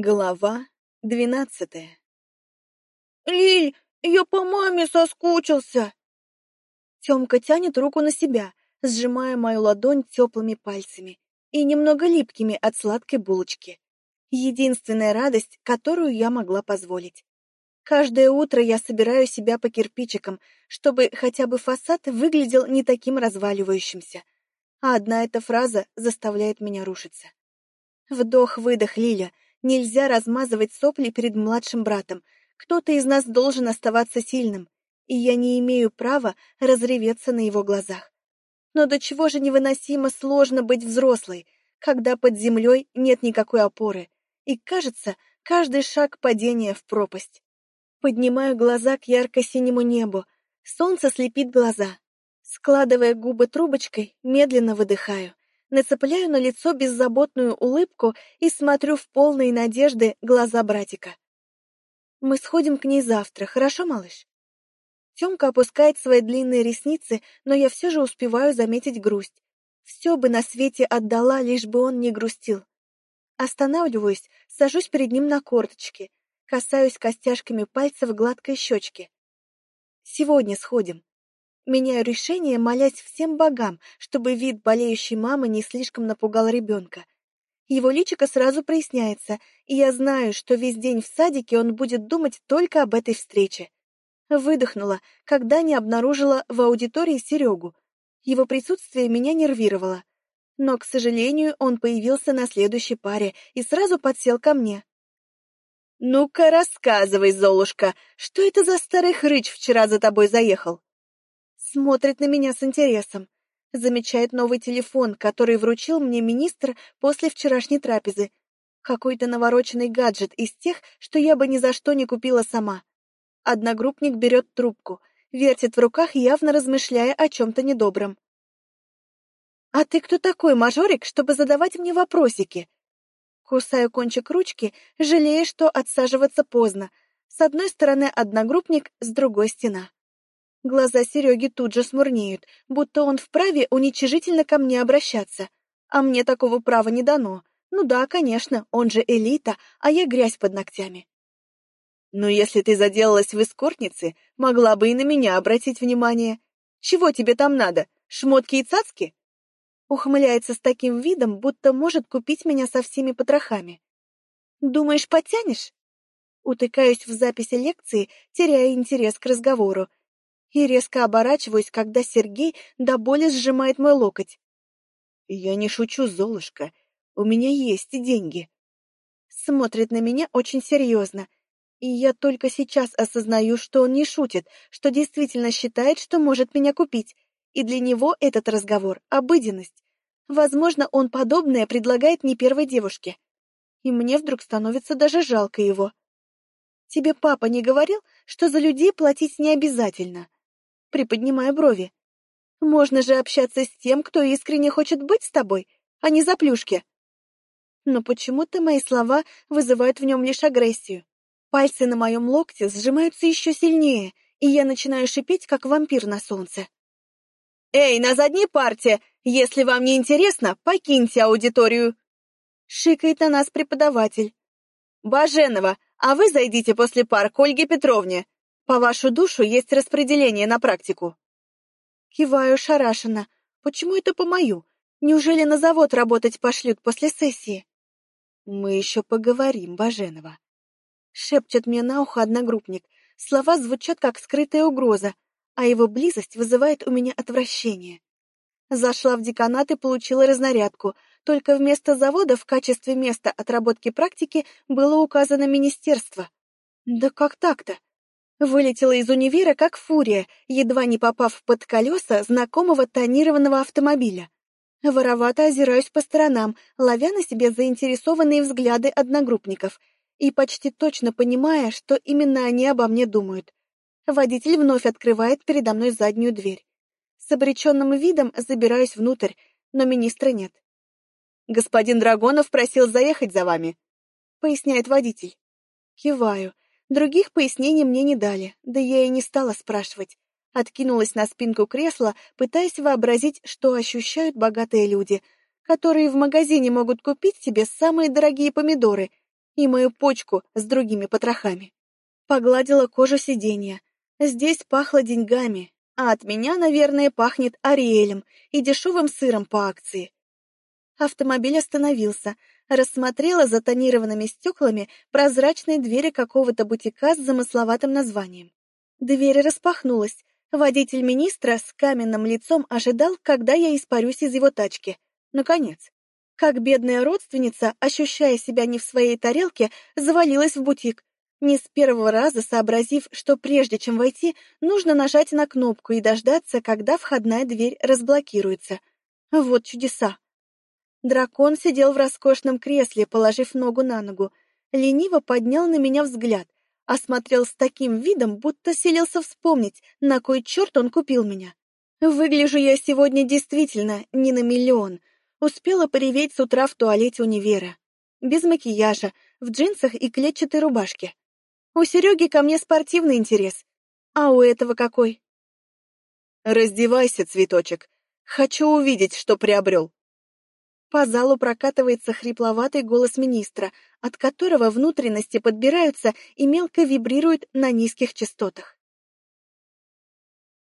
Глава двенадцатая «Лиль, я по маме соскучился!» Тёмка тянет руку на себя, сжимая мою ладонь теплыми пальцами и немного липкими от сладкой булочки. Единственная радость, которую я могла позволить. Каждое утро я собираю себя по кирпичикам, чтобы хотя бы фасад выглядел не таким разваливающимся. А одна эта фраза заставляет меня рушиться. Вдох-выдох, Лиля — Нельзя размазывать сопли перед младшим братом. Кто-то из нас должен оставаться сильным, и я не имею права разреветься на его глазах. Но до чего же невыносимо сложно быть взрослой, когда под землей нет никакой опоры, и, кажется, каждый шаг падения в пропасть. Поднимаю глаза к ярко-синему небу, солнце слепит глаза. Складывая губы трубочкой, медленно выдыхаю нацепляю на лицо беззаботную улыбку и смотрю в полные надежды глаза братика. Мы сходим к ней завтра, хорошо, малыш? Тёмка опускает свои длинные ресницы, но я все же успеваю заметить грусть. Все бы на свете отдала, лишь бы он не грустил. Останавливаюсь, сажусь перед ним на корточки, касаюсь костяшками пальцев гладкой щечки. Сегодня сходим. Меняю решение, молясь всем богам, чтобы вид болеющей мамы не слишком напугал ребенка. Его личико сразу проясняется, и я знаю, что весь день в садике он будет думать только об этой встрече. Выдохнула, когда не обнаружила в аудитории Серегу. Его присутствие меня нервировало. Но, к сожалению, он появился на следующей паре и сразу подсел ко мне. «Ну-ка, рассказывай, Золушка, что это за старый хрыч вчера за тобой заехал?» Смотрит на меня с интересом. Замечает новый телефон, который вручил мне министр после вчерашней трапезы. Какой-то навороченный гаджет из тех, что я бы ни за что не купила сама. Одногруппник берет трубку, вертит в руках, явно размышляя о чем-то недобром. «А ты кто такой, мажорик, чтобы задавать мне вопросики?» Кусаю кончик ручки, жалея, что отсаживаться поздно. С одной стороны одногруппник, с другой стена. Глаза Сереги тут же смурнеют, будто он вправе уничижительно ко мне обращаться. А мне такого права не дано. Ну да, конечно, он же элита, а я грязь под ногтями. Но «Ну, если ты заделалась в эскортнице, могла бы и на меня обратить внимание. Чего тебе там надо? Шмотки и цацки? Ухмыляется с таким видом, будто может купить меня со всеми потрохами. Думаешь, потянешь? Утыкаюсь в записи лекции, теряя интерес к разговору, и резко оборачиваюсь, когда Сергей до боли сжимает мой локоть. «Я не шучу, Золушка. У меня есть деньги». Смотрит на меня очень серьезно, и я только сейчас осознаю, что он не шутит, что действительно считает, что может меня купить, и для него этот разговор — обыденность. Возможно, он подобное предлагает не первой девушке. И мне вдруг становится даже жалко его. Тебе папа не говорил, что за людей платить не обязательно? Приподнимая брови. «Можно же общаться с тем, кто искренне хочет быть с тобой, а не за плюшки». Но почему-то мои слова вызывают в нем лишь агрессию. Пальцы на моем локте сжимаются еще сильнее, и я начинаю шипеть, как вампир на солнце. «Эй, на задней парте! Если вам не интересно, покиньте аудиторию!» Шикает на нас преподаватель. «Баженова, а вы зайдите после пар к Ольге Петровне. По вашу душу есть распределение на практику. Киваю шарашенно. Почему это по мою? Неужели на завод работать пошлют после сессии? Мы еще поговорим, Баженова. Шепчет мне на ухо одногруппник. Слова звучат как скрытая угроза, а его близость вызывает у меня отвращение. Зашла в деканат и получила разнарядку, только вместо завода в качестве места отработки практики было указано министерство. Да как так-то? Вылетела из универа как фурия, едва не попав под колеса знакомого тонированного автомобиля. Воровато озираюсь по сторонам, ловя на себе заинтересованные взгляды одногруппников и почти точно понимая, что именно они обо мне думают. Водитель вновь открывает передо мной заднюю дверь. С обреченным видом забираюсь внутрь, но министра нет. «Господин Драгонов просил заехать за вами», — поясняет водитель. Киваю. Других пояснений мне не дали, да я и не стала спрашивать. Откинулась на спинку кресла, пытаясь вообразить, что ощущают богатые люди, которые в магазине могут купить себе самые дорогие помидоры и мою почку с другими потрохами. Погладила кожу сиденья. Здесь пахло деньгами, а от меня, наверное, пахнет Ариэлем и дешевым сыром по акции. Автомобиль остановился, рассмотрела за тонированными стеклами прозрачные двери какого-то бутика с замысловатым названием. Дверь распахнулась. Водитель министра с каменным лицом ожидал, когда я испарюсь из его тачки. Наконец. Как бедная родственница, ощущая себя не в своей тарелке, завалилась в бутик, не с первого раза сообразив, что прежде чем войти, нужно нажать на кнопку и дождаться, когда входная дверь разблокируется. Вот чудеса. Дракон сидел в роскошном кресле, положив ногу на ногу. Лениво поднял на меня взгляд, осмотрел с таким видом, будто селился вспомнить, на кой черт он купил меня. Выгляжу я сегодня действительно не на миллион. Успела пореветь с утра в туалете универа. Без макияжа, в джинсах и клетчатой рубашке. У Сереги ко мне спортивный интерес. А у этого какой? Раздевайся, цветочек. Хочу увидеть, что приобрел. По залу прокатывается хрипловатый голос министра, от которого внутренности подбираются и мелко вибрируют на низких частотах.